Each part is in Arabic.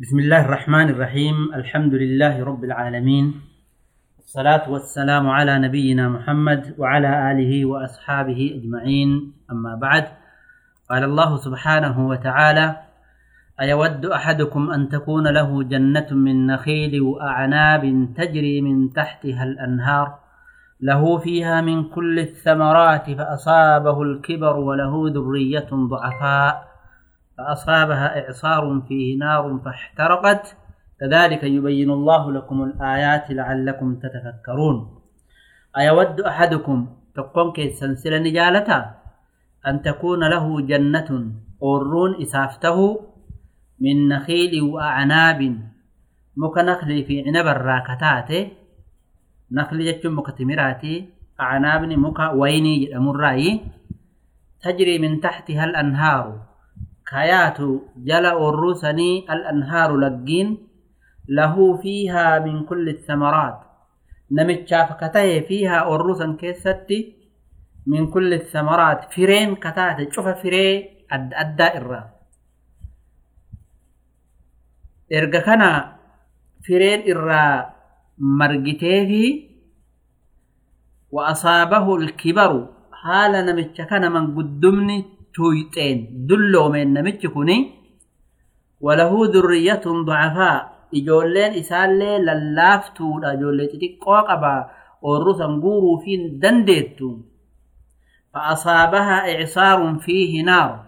بسم الله الرحمن الرحيم الحمد لله رب العالمين الصلاة والسلام على نبينا محمد وعلى آله وأصحابه أجمعين أما بعد قال الله سبحانه وتعالى أيود أحدكم أن تكون له جنة من نخيل وأعناب تجري من تحتها الأنهار له فيها من كل الثمرات فأصابه الكبر وله ذرية ضعفاء فأصابها إعصار فيه نار فاحترقت. كذلك يبين الله لكم الآيات لعلكم تتفكرون. أيود أحدكم تقوم سلسلة نجالتا أن تكون له جنة أورون إسافته من نخيل وأعناب. مك نخل في عنب الراكتات نخل جتشم مكتمراتي أعناب مك ويني الرأي تجري من تحتها الأنهار. كياتو جل الرسني الأنهار لقين له فيها من كل الثمرات. نمتشاف كتاه فيها الرسن كيستي من كل الثمرات. فرين كتاة شوف فري أد أدى إرّا erga kana fireen irraa margitee wa asaabahu alkibaru haala namicha kana manguddumni تويتين دلو من نمتكوني. وله ذرية ضعفاء. إجولين إسالي للافتو لأجولي تتكوى قبا. ورثا قورو فين دنديتو. فأصابها إعصار فيه نار.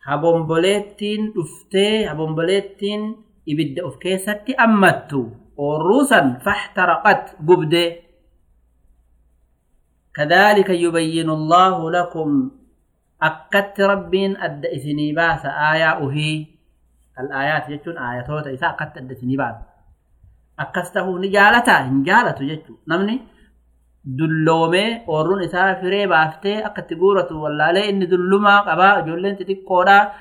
حبون بوليتين أفتي حبون بوليتين إبدا أفكيسة أمتو. ورثا فاحترقت قبدي كذلك يبين الله لكم يبين الله لكم أكت ربين أد إثني باس آية أهي الآيات جتون آياتوتا إذا أكت أد إثني باس أكسته نجالتا نجالة جتون نمني dulloomee oorruun isaa firee baaftee akka itti guuratu wallaalee inni dullumaa qabaa ijoolleen xixiqqoodha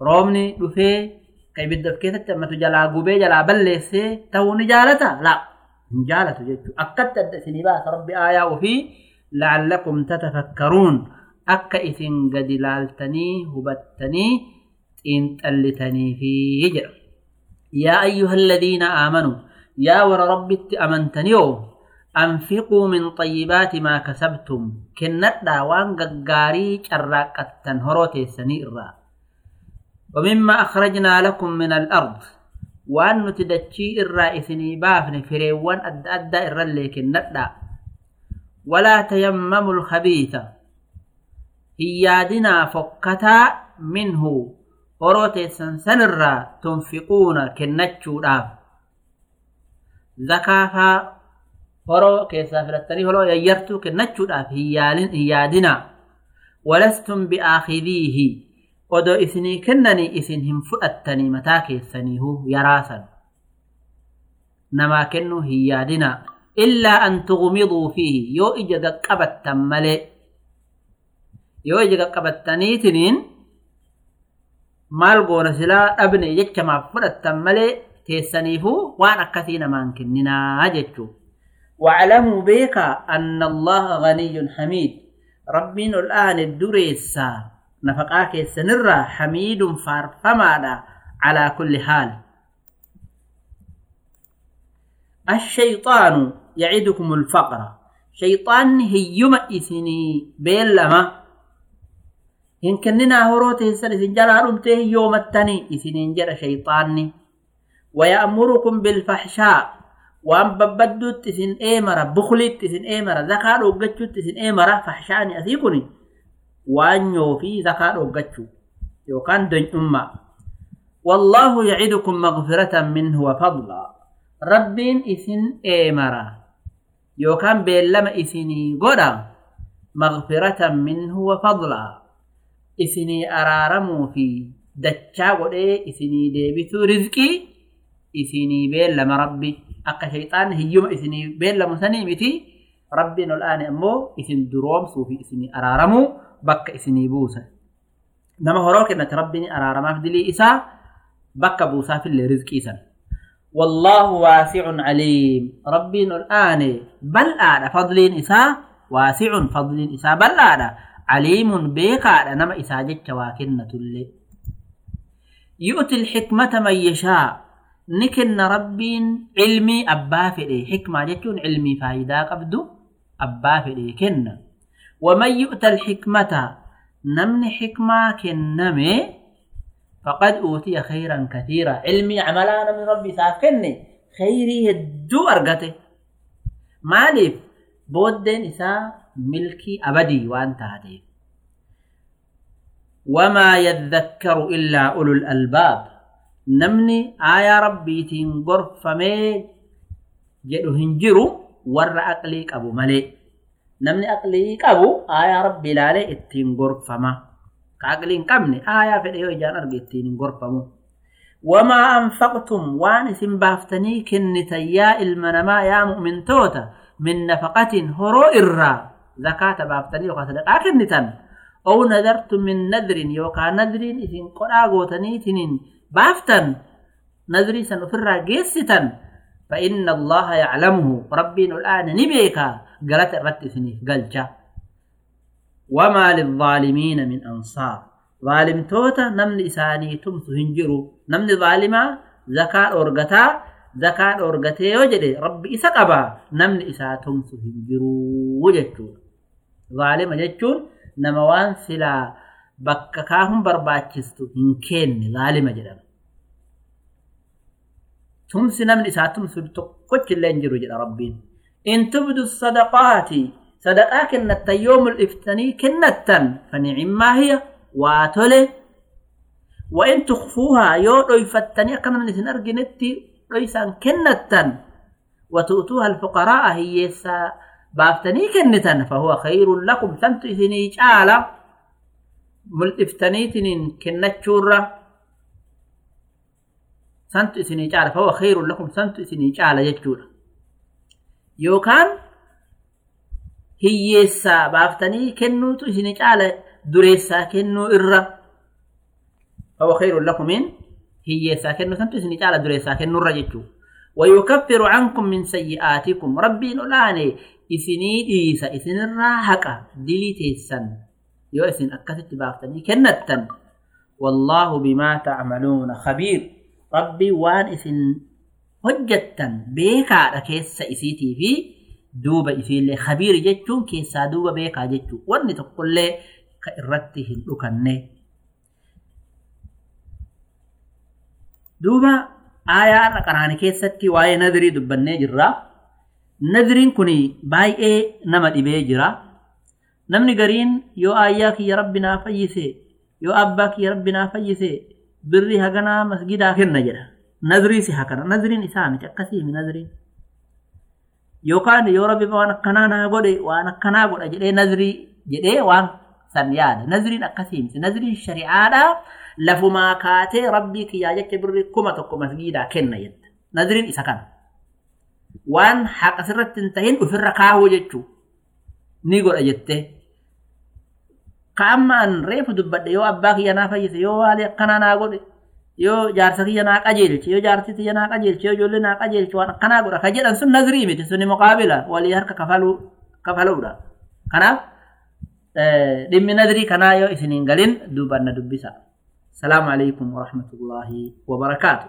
roobni dhufee ka ibidda of keessatti hammatu jalaa gubee jalaa balleessee ta'uu ni jaalata laa hin jaalatu jechuudha akkatti adda isinii baasa rabbi aayaa ofii la'allakum tatafakkaruun akka isin gadi laaltanii hubattanii xiinxallitanii fi jedha. Yaa ayyuha alladhiina aamanuu yaa warra rabbitti amantanioo أنفقوا من طيبات ما كسبتم كندا وان غغاري چراقتن هروتي سنيرا ومما أخرجنا لكم من الأرض وأن نتدتشي إرا إثني بافن فريوان أد أدى إرا اللي كندا ولا تيمموا الخبيث هيادنا فكتا منه هروتي سنسنرا تنفقون كنتشو زكافا horoo keessaa filattanii horoo yayyartuu kennachuudhaaf hin yaadina walastum bi'aakidiihi odoo isinii kennanii isin hin fudhattanii mataa keessaniihu yaraasan namaa kennuu hin yaadina illaa an tugmiduu fiihi yoo ija gaqqabattan malee yoo ija gaqqabattaniitiniin maal goona silaa dhabne jechamaaf fudhattan malee teessaniifu waan akkasii namaan kenninaa jechuudha واعلموا بيكا أن الله غني حميد ربنا الآن الدريسا نفقاك السنرة حميد فارفمانا على كل حال الشيطان يعدكم الفقر شيطان هيما إثني بيلما إن كننا هروته سنسن جلالهم تيه يوم التاني إثنين جرى شيطاني. ويأمركم بالفحشاء waan babbadduutti isin eemara bukliitti isin eemara zakaa dhooggachuutti isin eemara fahshaani asii kun waanyoo fi zakaa dhooggachuu yookaan donyummaa والله يعدكم مغفرة منه وفضلا. ربين إسن إيمرا يوكان بيلما إسني قدا مغفرة منه وفضلا. إسني أرارمو في دچا قدا إسني ديبتو رزقي إسني بيلما ربي akka shayxaan hiyyuma isinii beellamu sanii miti rabbiin ol aane ammoo isin duroomsuu fi isinii araaramuu bakka isinii buusa nama horoo kennate rabbiin araaramaaf dilii isaa bakka buusaafillee rizqii san والله واسع عليم ربي الآن بل آد فضل إساء واسع فضل إساء بل آد عليم بيك آد نما إساء جتش واكنة اللي يؤتي الحكمة من يشاء نكن ربين علمي أبا فدي حكمة جتون علمي فايدة قبدو أبا فدي كن ومن يؤتى الحكمة نمن حكمة كنمي فقد أوتي خيرا كثيرا علمي عملانا من ربي ساف كني خيري هدو أرغته مالف بودن إسا ملكي أبدي وأنت هدي. وما يذكر إلا أولو الألباب. نمني آيا ربي تنقر فمي جدو هنجرو ور أقليك أبو ملي. نمني أقليك أبو آيا ربي لالي اتنقر فما كأقلين قبني آيا في الإيو جان أرقي اتنقر فمو وما أنفقتم وان سنبافتني كنتيا إلمنما يا مؤمن توتا. من نفقة هرو إرّا. زكاة بافتني يوكا صدقاء كنتن أو نذرت من نذر يوكا نذر إذن قرآ غوتني تنين. بافتن نذري سنفر جيستن فإن الله يعلمه. ربي الآن نبيكا قالت الرت سنيف وما للظالمين من أنصار. ظالم توتا نمن إساني تمس هنجرو نمن ظالما زكاة أورغتا. زكاة أورغتي وجدي ربي إسا قبا نمن إسا تمس هنجرو وجدتو ظالم جتون نموان سلا بككاهم برباكستو انكين ظالم جدام ثم سنمن اساتم سبتو قوش اللي انجرو جدا ربين. إن تبدو الصدقات صدقاك انت يوم الإفتني كنتا فنعم ما هي واتولي. وإن تخفوها يوم الإفتني اقنا من اثنار جنتي كنتا وتؤتوها الفقراء هي baaftanii kennitan fahuwa khayrun lakum santu isinii caala mul'iftaniitiniin kennachuurra santu isinii caala fahuwa khayrun lakum santu isinii caala jechuudha yookaan hiyyeessaa baaftanii kennuutu isinii caala dureessaa kennuu irra fahuwa khayrun lakumiin hiyyeessaa kennuu santu isinii caala dureessaa kennuurra jechuudha ويكفر عنكم من سيئاتكم ربي الآن isinii dhiisa isinirraa haqa dilii teessan yoo isin akkasitti baaftanii kennattan wallaahu bimaa tacmaluuna khabiir rabbii waan isin hojjattan beekaadha keessa isiitii fi duuba isiillee khabiir jechuun keessaa duuba beekaa jechuu wanni tokkollee ka irratti hin dhukanne duuba aayaa har'a qaraani keessatti waa'ee nadirii dubbannee jirraa nadriin kun baay'ee nama dhibee jira. Namni gariin yoo ayyaa kiyya rabbi naa fayyise yoo abbaa kiyya rabbi naa fayyise birri haganaa masgidaa kenna jedha. Nadriisi hakana. Nadriin isaa miti. Akkasiimi nadriin. Yookaan yoo rabbi waan akkanaa naa godhe waan akkanaa godha jedhee nadrii jedhee waan san yaada nadriin akkasii miti nadriin shari'aadhaa lafumaa kaatee rabbii kiyyaa jecha birri kuma tokko masgidaa kenna jetta nadriin isa kana waan haqa sirratti hin tahin ofirra kaahuu jechuu ni godha jettee ka amma an reefu dubbadhe yoo abbaa kiyya naa fayyise yoo waali akkanaa naa godhe yoo jaarsa kiyya naa qajeelche yoo jaarsi kiyya naa qajeelche yoo ijoollee naa qajeelche waan akkanaa godha ka jedhan sun nazrii miti suni muqaabila walii harka kafaluu kafaluudha kanaaf dhimmi nazrii kanaa yoo isiniin galin duubanna dubbisa salaamu alaikum warahmatullaahi wabarakaatu